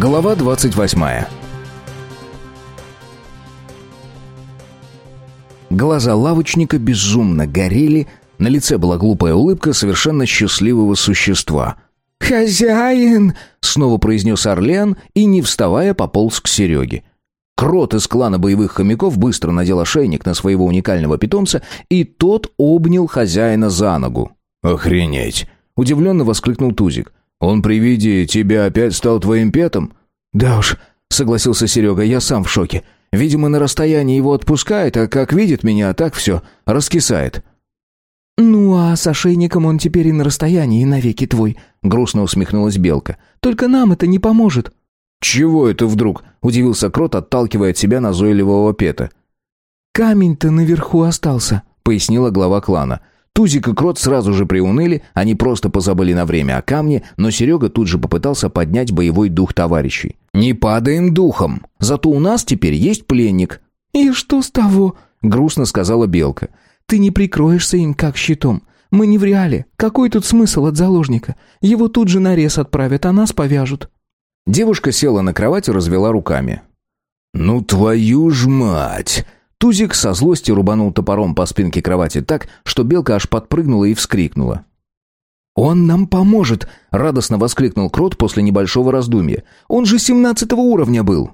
Глава 28. Глаза лавочника безумно горели, на лице была глупая улыбка совершенно счастливого существа. «Хозяин!» — снова произнес Орлеан и, не вставая, пополз к Сереге. Крот из клана боевых хомяков быстро надел ошейник на своего уникального питомца, и тот обнял хозяина за ногу. «Охренеть!» — удивленно воскликнул Тузик. «Он при виде тебя опять стал твоим петом?» «Да уж», — согласился Серега, — «я сам в шоке. Видимо, на расстоянии его отпускает, а как видит меня, так все, раскисает». «Ну, а с ошейником он теперь и на расстоянии, навеки твой», — грустно усмехнулась Белка. «Только нам это не поможет». «Чего это вдруг?» — удивился Крот, отталкивая от себя назойливого пета. «Камень-то наверху остался», — пояснила глава клана. Тузик и Крот сразу же приуныли, они просто позабыли на время о камне, но Серега тут же попытался поднять боевой дух товарищей. «Не падаем духом, зато у нас теперь есть пленник». «И что с того?» — грустно сказала Белка. «Ты не прикроешься им как щитом. Мы не в реале. Какой тут смысл от заложника? Его тут же на рез отправят, а нас повяжут». Девушка села на кровать и развела руками. «Ну твою ж мать!» Тузик со злости рубанул топором по спинке кровати так, что белка аж подпрыгнула и вскрикнула. «Он нам поможет!» — радостно воскликнул Крот после небольшого раздумья. «Он же семнадцатого уровня был!»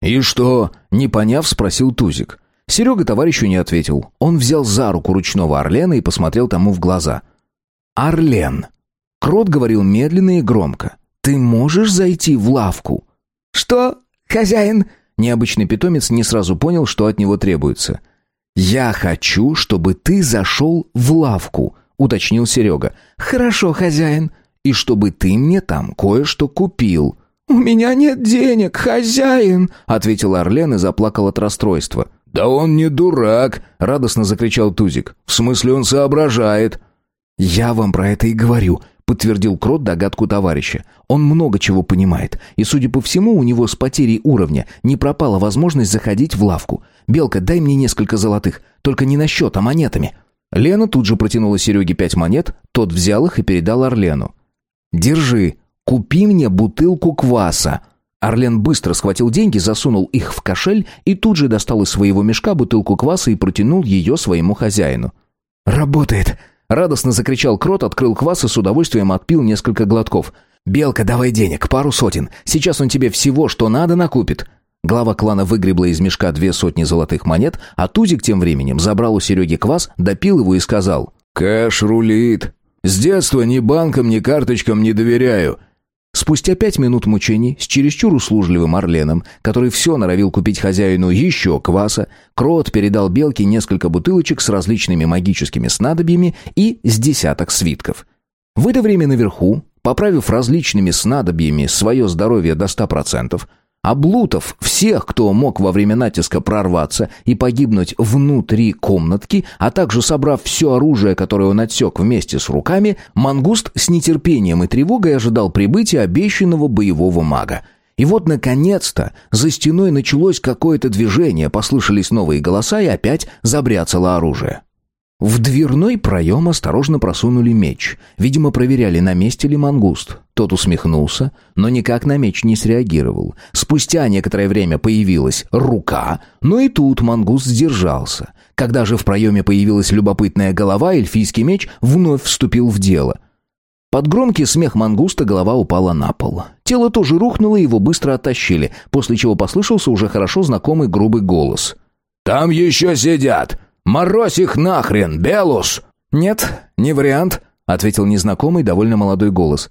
«И что?» — не поняв, спросил Тузик. Серега товарищу не ответил. Он взял за руку ручного Орлена и посмотрел тому в глаза. «Орлен!» Крот говорил медленно и громко. «Ты можешь зайти в лавку?» «Что, хозяин?» Необычный питомец не сразу понял, что от него требуется. «Я хочу, чтобы ты зашел в лавку», — уточнил Серега. «Хорошо, хозяин». «И чтобы ты мне там кое-что купил». «У меня нет денег, хозяин», — ответил Орлен и заплакал от расстройства. «Да он не дурак», — радостно закричал Тузик. «В смысле он соображает». «Я вам про это и говорю», подтвердил Крот догадку товарища. Он много чего понимает, и, судя по всему, у него с потерей уровня не пропала возможность заходить в лавку. «Белка, дай мне несколько золотых, только не на счет, а монетами». Лена тут же протянула Сереге пять монет, тот взял их и передал Орлену. «Держи, купи мне бутылку кваса». Орлен быстро схватил деньги, засунул их в кошель и тут же достал из своего мешка бутылку кваса и протянул ее своему хозяину. «Работает!» Радостно закричал Крот, открыл квас и с удовольствием отпил несколько глотков. «Белка, давай денег, пару сотен. Сейчас он тебе всего, что надо, накупит». Глава клана выгребла из мешка две сотни золотых монет, а Тузик тем временем забрал у Сереги квас, допил его и сказал «Кэш рулит. С детства ни банкам, ни карточкам не доверяю. Спустя пять минут мучений с чересчур услужливым Орленом, который все норовил купить хозяину еще кваса, Крот передал Белке несколько бутылочек с различными магическими снадобьями и с десяток свитков. В это время наверху, поправив различными снадобьями свое здоровье до ста процентов, Облутов всех, кто мог во время натиска прорваться и погибнуть внутри комнатки, а также собрав все оружие, которое он отсек вместе с руками, мангуст с нетерпением и тревогой ожидал прибытия обещанного боевого мага. И вот, наконец-то, за стеной началось какое-то движение, послышались новые голоса и опять забряцало оружие. В дверной проем осторожно просунули меч. Видимо, проверяли, на месте ли мангуст. Тот усмехнулся, но никак на меч не среагировал. Спустя некоторое время появилась рука, но и тут мангуст сдержался. Когда же в проеме появилась любопытная голова, эльфийский меч вновь вступил в дело. Под громкий смех мангуста голова упала на пол. Тело тоже рухнуло, его быстро оттащили, после чего послышался уже хорошо знакомый грубый голос. «Там еще сидят! Морозь их нахрен, Белус!» «Нет, не вариант», — ответил незнакомый довольно молодой голос.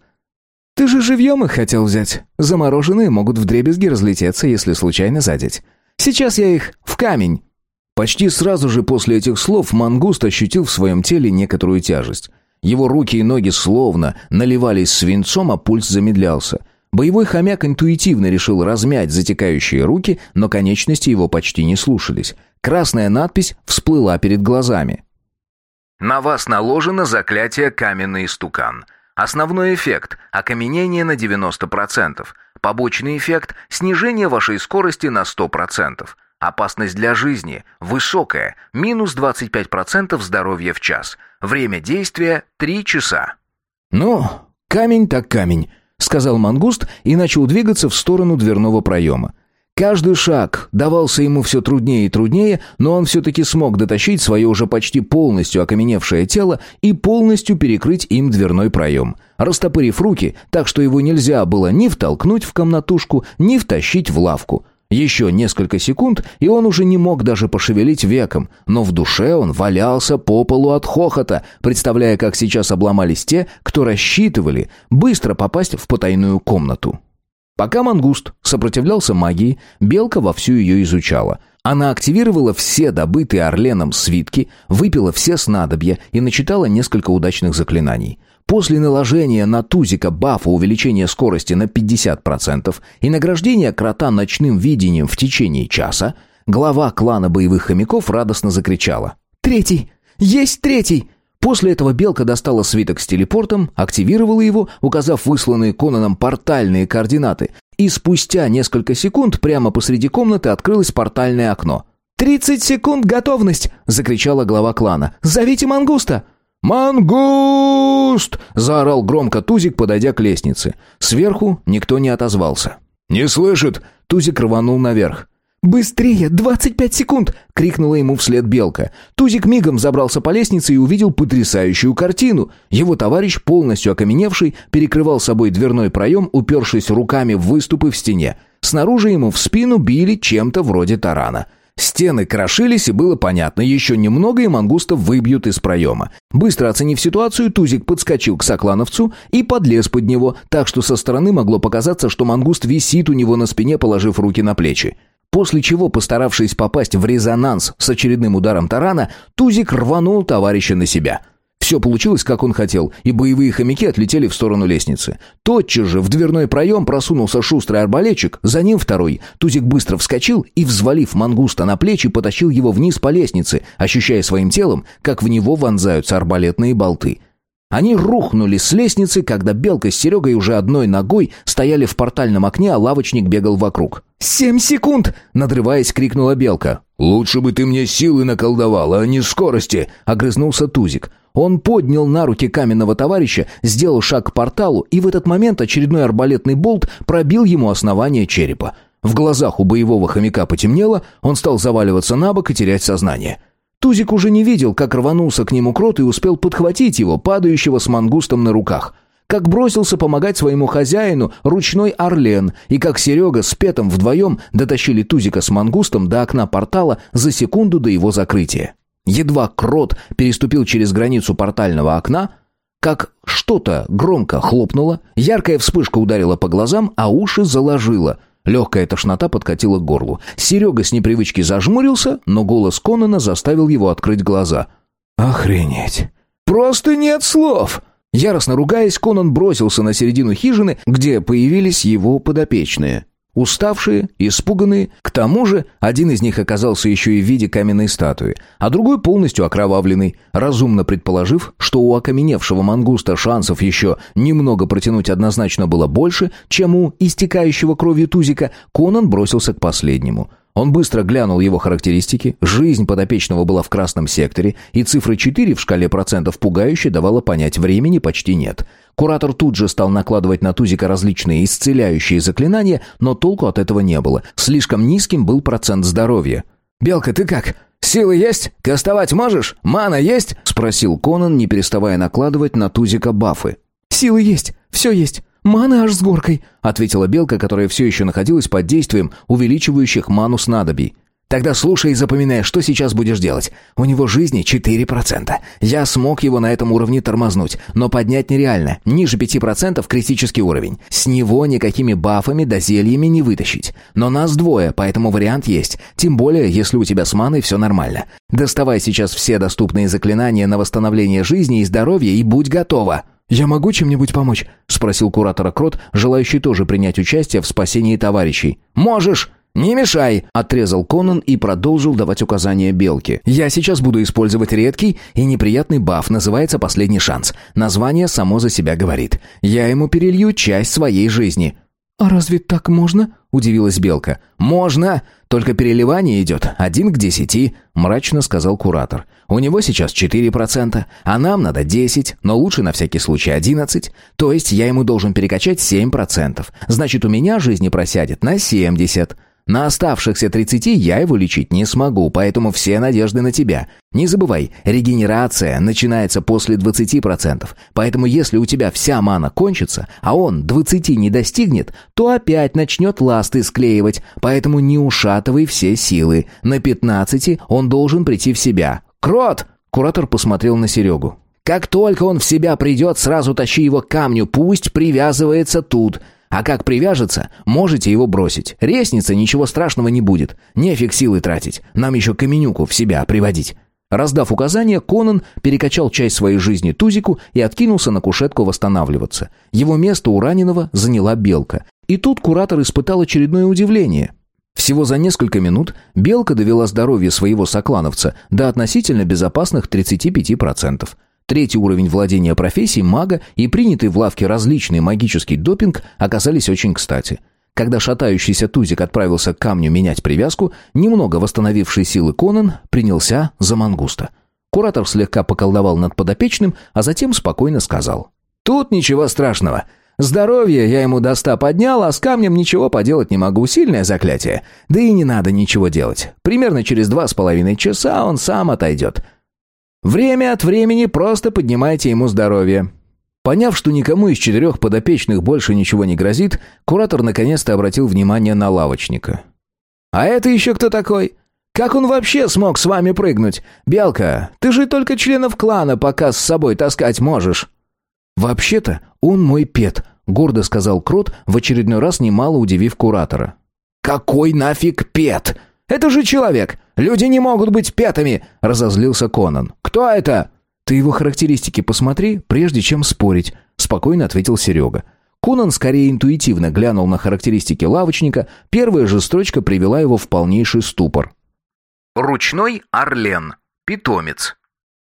«Ты же живьем их хотел взять. Замороженные могут вдребезги разлететься, если случайно задеть. Сейчас я их в камень». Почти сразу же после этих слов мангуст ощутил в своем теле некоторую тяжесть. Его руки и ноги словно наливались свинцом, а пульс замедлялся. Боевой хомяк интуитивно решил размять затекающие руки, но конечности его почти не слушались. Красная надпись всплыла перед глазами. «На вас наложено заклятие «Каменный стукан». Основной эффект – окаменение на 90%. Побочный эффект – снижение вашей скорости на 100%. Опасность для жизни – высокая, минус 25% здоровья в час. Время действия – 3 часа. «Ну, камень так камень». — сказал мангуст и начал двигаться в сторону дверного проема. Каждый шаг давался ему все труднее и труднее, но он все-таки смог дотащить свое уже почти полностью окаменевшее тело и полностью перекрыть им дверной проем, растопырив руки, так что его нельзя было ни втолкнуть в комнатушку, ни втащить в лавку. Еще несколько секунд, и он уже не мог даже пошевелить веком, но в душе он валялся по полу от хохота, представляя, как сейчас обломались те, кто рассчитывали быстро попасть в потайную комнату. Пока мангуст сопротивлялся магии, белка вовсю ее изучала. Она активировала все добытые Орленом свитки, выпила все снадобья и начитала несколько удачных заклинаний. После наложения на тузика бафа увеличения скорости на 50% и награждения крота ночным видением в течение часа, глава клана боевых хомяков радостно закричала. «Третий! Есть третий! После этого Белка достала свиток с телепортом, активировала его, указав высланные Конаном портальные координаты, и спустя несколько секунд прямо посреди комнаты открылось портальное окно. «Тридцать секунд готовность!» — закричала глава клана. «Зовите Мангуста!» «Мангуст!» — заорал громко Тузик, подойдя к лестнице. Сверху никто не отозвался. «Не слышит!» — Тузик рванул наверх. «Быстрее! Двадцать пять секунд!» — крикнула ему вслед белка. Тузик мигом забрался по лестнице и увидел потрясающую картину. Его товарищ, полностью окаменевший, перекрывал собой дверной проем, упершись руками в выступы в стене. Снаружи ему в спину били чем-то вроде тарана. Стены крошились, и было понятно, еще немного и мангустов выбьют из проема. Быстро оценив ситуацию, Тузик подскочил к соклановцу и подлез под него, так что со стороны могло показаться, что мангуст висит у него на спине, положив руки на плечи. После чего, постаравшись попасть в резонанс с очередным ударом тарана, Тузик рванул товарища на себя. Все получилось, как он хотел, и боевые хомяки отлетели в сторону лестницы. Тотчас же в дверной проем просунулся шустрый арбалетчик, за ним второй. Тузик быстро вскочил и, взвалив мангуста на плечи, потащил его вниз по лестнице, ощущая своим телом, как в него вонзаются арбалетные болты. Они рухнули с лестницы, когда Белка с Серегой уже одной ногой стояли в портальном окне, а лавочник бегал вокруг. «Семь секунд!» — надрываясь, крикнула Белка. «Лучше бы ты мне силы наколдовал, а не скорости!» — огрызнулся Тузик. Он поднял на руки каменного товарища, сделал шаг к порталу, и в этот момент очередной арбалетный болт пробил ему основание черепа. В глазах у боевого хомяка потемнело, он стал заваливаться на бок и терять сознание. Тузик уже не видел, как рванулся к нему крот и успел подхватить его, падающего с мангустом на руках. Как бросился помогать своему хозяину ручной Орлен, и как Серега с Петом вдвоем дотащили Тузика с мангустом до окна портала за секунду до его закрытия. Едва крот переступил через границу портального окна, как что-то громко хлопнуло, яркая вспышка ударила по глазам, а уши заложило — Легкая тошнота подкатила к горлу. Серега с непривычки зажмурился, но голос Конона заставил его открыть глаза. «Охренеть! Просто нет слов!» Яростно ругаясь, Конан бросился на середину хижины, где появились его подопечные. Уставшие, испуганные, к тому же один из них оказался еще и в виде каменной статуи, а другой полностью окровавленный, разумно предположив, что у окаменевшего мангуста шансов еще немного протянуть однозначно было больше, чем у истекающего кровью тузика, Конан бросился к последнему – он быстро глянул его характеристики, жизнь подопечного была в красном секторе, и цифра 4 в шкале процентов пугающе давала понять, времени почти нет. Куратор тут же стал накладывать на Тузика различные исцеляющие заклинания, но толку от этого не было. Слишком низким был процент здоровья. «Белка, ты как? Силы есть? Кастовать можешь? Мана есть?» — спросил Конан, не переставая накладывать на Тузика бафы. «Силы есть, все есть. «Маны аж с горкой», — ответила белка, которая все еще находилась под действием увеличивающих ману снадобий. «Тогда слушай и запоминай, что сейчас будешь делать. У него жизни 4%. Я смог его на этом уровне тормознуть, но поднять нереально. Ниже 5% критический уровень. С него никакими бафами да зельями не вытащить. Но нас двое, поэтому вариант есть. Тем более, если у тебя с маной все нормально. Доставай сейчас все доступные заклинания на восстановление жизни и здоровья и будь готова». «Я могу чем-нибудь помочь?» — спросил куратора Крот, желающий тоже принять участие в спасении товарищей. «Можешь!» «Не мешай!» — отрезал Конан и продолжил давать указания Белке. «Я сейчас буду использовать редкий и неприятный баф, называется «Последний шанс». Название само за себя говорит. Я ему перелью часть своей жизни». «А разве так можно?» — удивилась Белка. «Можно! Только переливание идет один к десяти», — мрачно сказал куратор. «У него сейчас четыре процента, а нам надо десять, но лучше на всякий случай одиннадцать. То есть я ему должен перекачать семь процентов. Значит, у меня жизни просядет на семьдесят. На оставшихся 30 я его лечить не смогу, поэтому все надежды на тебя. Не забывай, регенерация начинается после 20%. Поэтому если у тебя вся мана кончится, а он 20 не достигнет, то опять начнет ласты склеивать. Поэтому не ушатывай все силы. На 15 он должен прийти в себя. Крот! Куратор посмотрел на Серегу. Как только он в себя придет, сразу тащи его к камню, пусть привязывается тут. А как привяжется, можете его бросить. Ресница ничего страшного не будет. Нефиг силы тратить. Нам еще Каменюку в себя приводить». Раздав указания, Конан перекачал часть своей жизни Тузику и откинулся на кушетку восстанавливаться. Его место у раненого заняла Белка. И тут куратор испытал очередное удивление. Всего за несколько минут Белка довела здоровье своего соклановца до относительно безопасных 35%. Третий уровень владения профессией мага и принятый в лавке различный магический допинг оказались очень кстати. Когда шатающийся Тузик отправился к камню менять привязку, немного восстановивший силы Конан принялся за мангуста. Куратор слегка поколдовал над подопечным, а затем спокойно сказал. «Тут ничего страшного. Здоровье я ему до ста поднял, а с камнем ничего поделать не могу. Сильное заклятие. Да и не надо ничего делать. Примерно через два с половиной часа он сам отойдет. Время от времени просто поднимайте ему здоровье». Поняв, что никому из четырех подопечных больше ничего не грозит, куратор наконец-то обратил внимание на лавочника. «А это еще кто такой? Как он вообще смог с вами прыгнуть? Белка, ты же только членов клана пока с собой таскать можешь». «Вообще-то он мой пет», — гордо сказал Крот, в очередной раз немало удивив куратора. «Какой нафиг пет? Это же человек! Люди не могут быть пятыми!» — разозлился Конан. «Кто это?» «Ты его характеристики посмотри, прежде чем спорить», — спокойно ответил Серега. Конан скорее интуитивно глянул на характеристики лавочника, первая же строчка привела его в полнейший ступор. «Ручной Орлен. Питомец».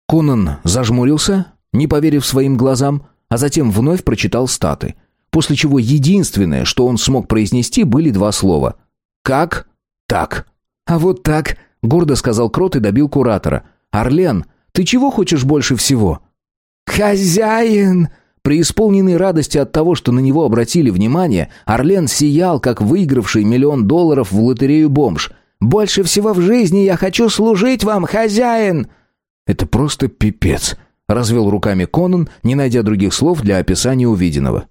Конан зажмурился, не поверив своим глазам, а затем вновь прочитал статы, после чего единственное, что он смог произнести, были два слова. «Как? Так». «А вот так», — гордо сказал Крот и добил куратора. «Орлен, ты чего хочешь больше всего?» «Хозяин!» Преисполненный радости от того, что на него обратили внимание, Орлен сиял, как выигравший миллион долларов в лотерею бомж. «Больше всего в жизни я хочу служить вам, хозяин!» «Это просто пипец», — развел руками Конан, не найдя других слов для описания увиденного.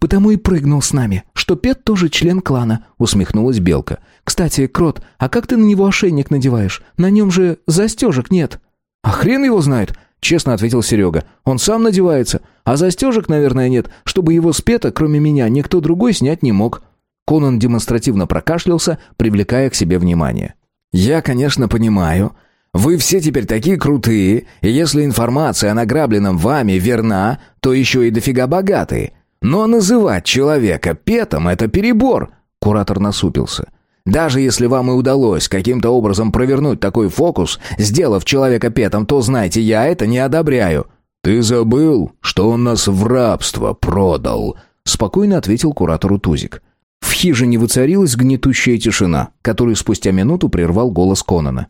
Потому и прыгнул с нами, что Пет тоже член клана», — усмехнулась Белка. «Кстати, Крот, а как ты на него ошейник надеваешь? На нем же застежек нет». «А хрен его знает», — честно ответил Серега. «Он сам надевается. А застежек, наверное, нет, чтобы его с Пета, кроме меня, никто другой снять не мог». Конан демонстративно прокашлялся, привлекая к себе внимание. «Я, конечно, понимаю. Вы все теперь такие крутые, и если информация о награбленном вами верна, то еще и дофига богатые. Но называть человека петом — это перебор!» Куратор насупился. «Даже если вам и удалось каким-то образом провернуть такой фокус, сделав человека петом, то знайте, я это не одобряю». «Ты забыл, что он нас в рабство продал?» Спокойно ответил куратору Тузик. В хижине воцарилась гнетущая тишина, которую спустя минуту прервал голос Конона.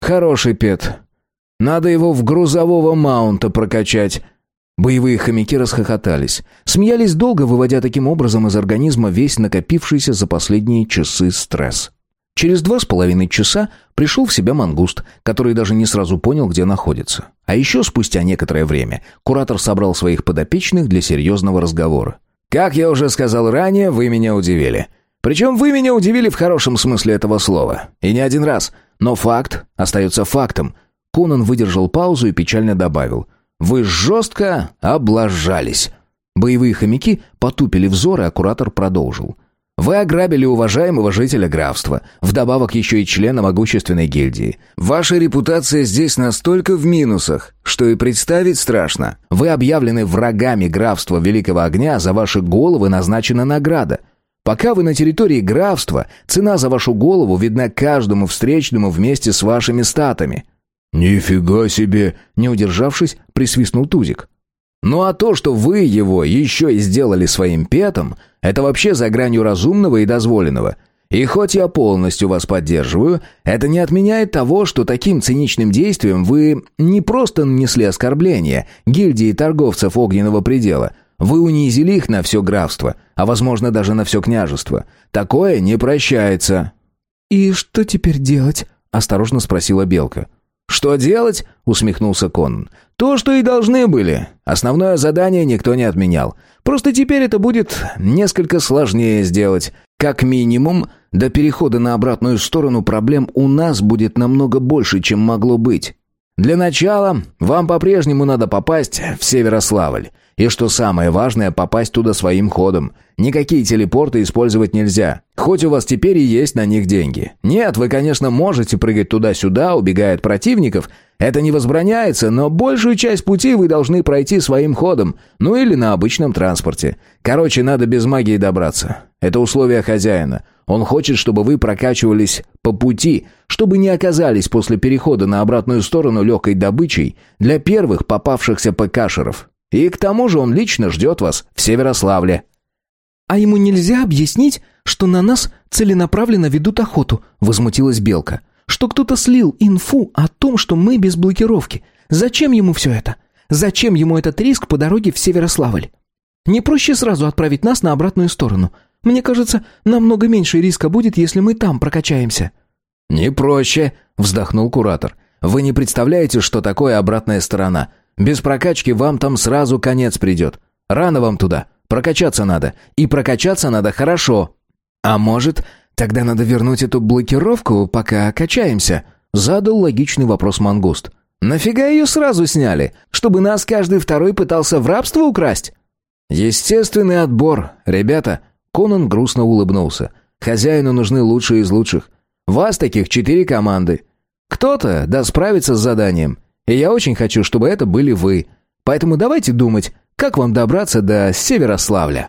«Хороший пет. Надо его в грузового маунта прокачать», Боевые хомяки расхохотались. Смеялись долго, выводя таким образом из организма весь накопившийся за последние часы стресс. Через два с половиной часа пришел в себя мангуст, который даже не сразу понял, где находится. А еще спустя некоторое время куратор собрал своих подопечных для серьезного разговора. «Как я уже сказал ранее, вы меня удивили. Причем вы меня удивили в хорошем смысле этого слова. И не один раз. Но факт остается фактом». Конан выдержал паузу и печально добавил – вы жестко облажались». Боевые хомяки потупили взоры, а куратор продолжил. «Вы ограбили уважаемого жителя графства, вдобавок еще и члена могущественной гильдии. Ваша репутация здесь настолько в минусах, что и представить страшно. Вы объявлены врагами графства Великого Огня, за ваши головы назначена награда. Пока вы на территории графства, цена за вашу голову видна каждому встречному вместе с вашими статами. «Нифига себе!» — не удержавшись, присвистнул Тузик. «Ну а то, что вы его еще и сделали своим петом, Это вообще за гранью разумного и дозволенного. И хоть я полностью вас поддерживаю, это не отменяет того, что таким циничным действием вы не просто нанесли оскорбление гильдии торговцев огненного предела, вы унизили их на все графство, а возможно даже на все княжество. Такое не прощается». «И что теперь делать?» — осторожно спросила Белка. «Что делать?» — усмехнулся Конан. «То, что и должны были. Основное задание никто не отменял. Просто теперь это будет несколько сложнее сделать. Как минимум, до перехода на обратную сторону проблем у нас будет намного больше, чем могло быть. Для начала вам по-прежнему надо попасть в Северославль. И что самое важное, попасть туда своим ходом. Никакие телепорты использовать нельзя. Хоть у вас теперь и есть на них деньги. Нет, вы, конечно, можете прыгать туда-сюда, убегая от противников. Это не возбраняется, но большую часть пути вы должны пройти своим ходом. Ну или на обычном транспорте. Короче, надо без магии добраться. Это условие хозяина. Он хочет, чтобы вы прокачивались по пути, чтобы не оказались после перехода на обратную сторону легкой добычей для первых попавшихся ПКшеров. И к тому же он лично ждет вас в Северославле». «А ему нельзя объяснить, что на нас целенаправленно ведут охоту?» — возмутилась Белка. «Что кто-то слил инфу о том, что мы без блокировки. Зачем ему все это? Зачем ему этот риск по дороге в Северославль? Не проще сразу отправить нас на обратную сторону. Мне кажется, намного меньше риска будет, если мы там прокачаемся». «Не проще», — вздохнул куратор. «Вы не представляете, что такое обратная сторона. Без прокачки вам там сразу конец придет. Рано вам туда. Прокачаться надо. И прокачаться надо хорошо. А может, тогда надо вернуть эту блокировку, пока качаемся? Задал логичный вопрос Мангуст. Нафига ее сразу сняли? Чтобы нас каждый второй пытался в рабство украсть? Естественный отбор, ребята. Конан грустно улыбнулся. Хозяину нужны лучшие из лучших. Вас таких четыре команды. Кто-то да справится с заданием. И я очень хочу, чтобы это были вы. Поэтому давайте думать, как вам добраться до Северославля.